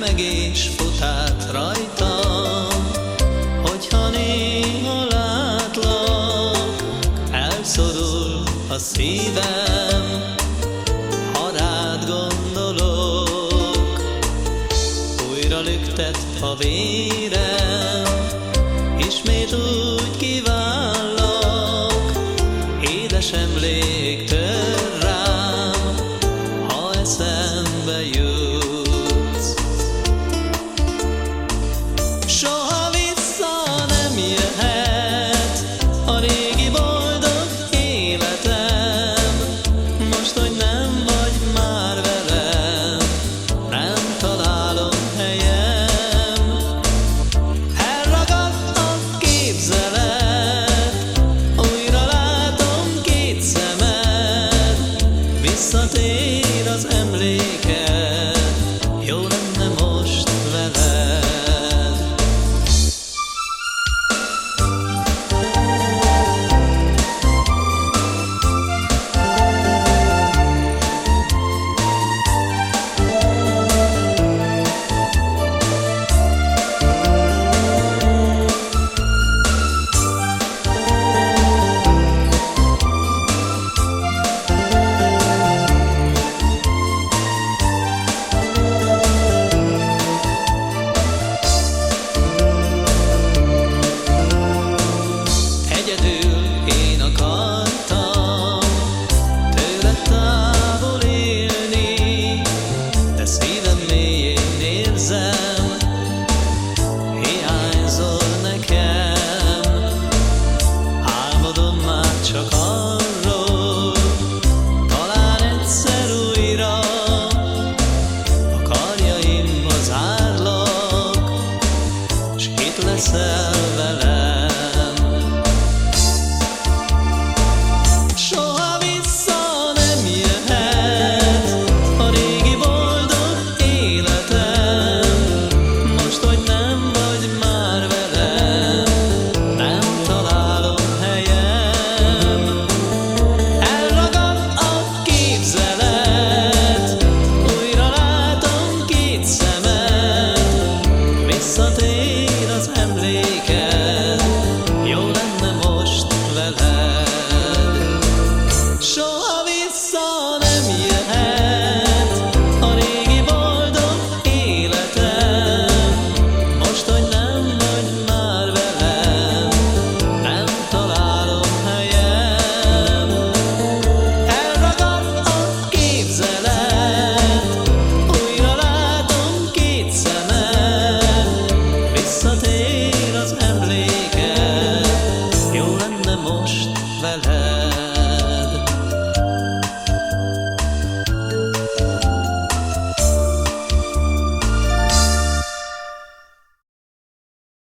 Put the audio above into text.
remegés fut át rajtam, hogyha néha látlak, elszorul a szívem, ha rád gondolok. Újra lüktet a vérem, ismét úgy kivállak, édes emléktől. myself. vissza nem jöhet a régi boldog életem. Most, hogy nem vagy már velem, nem találom helyem. Elragad a képzelet, újra látom két szemem, visszatér.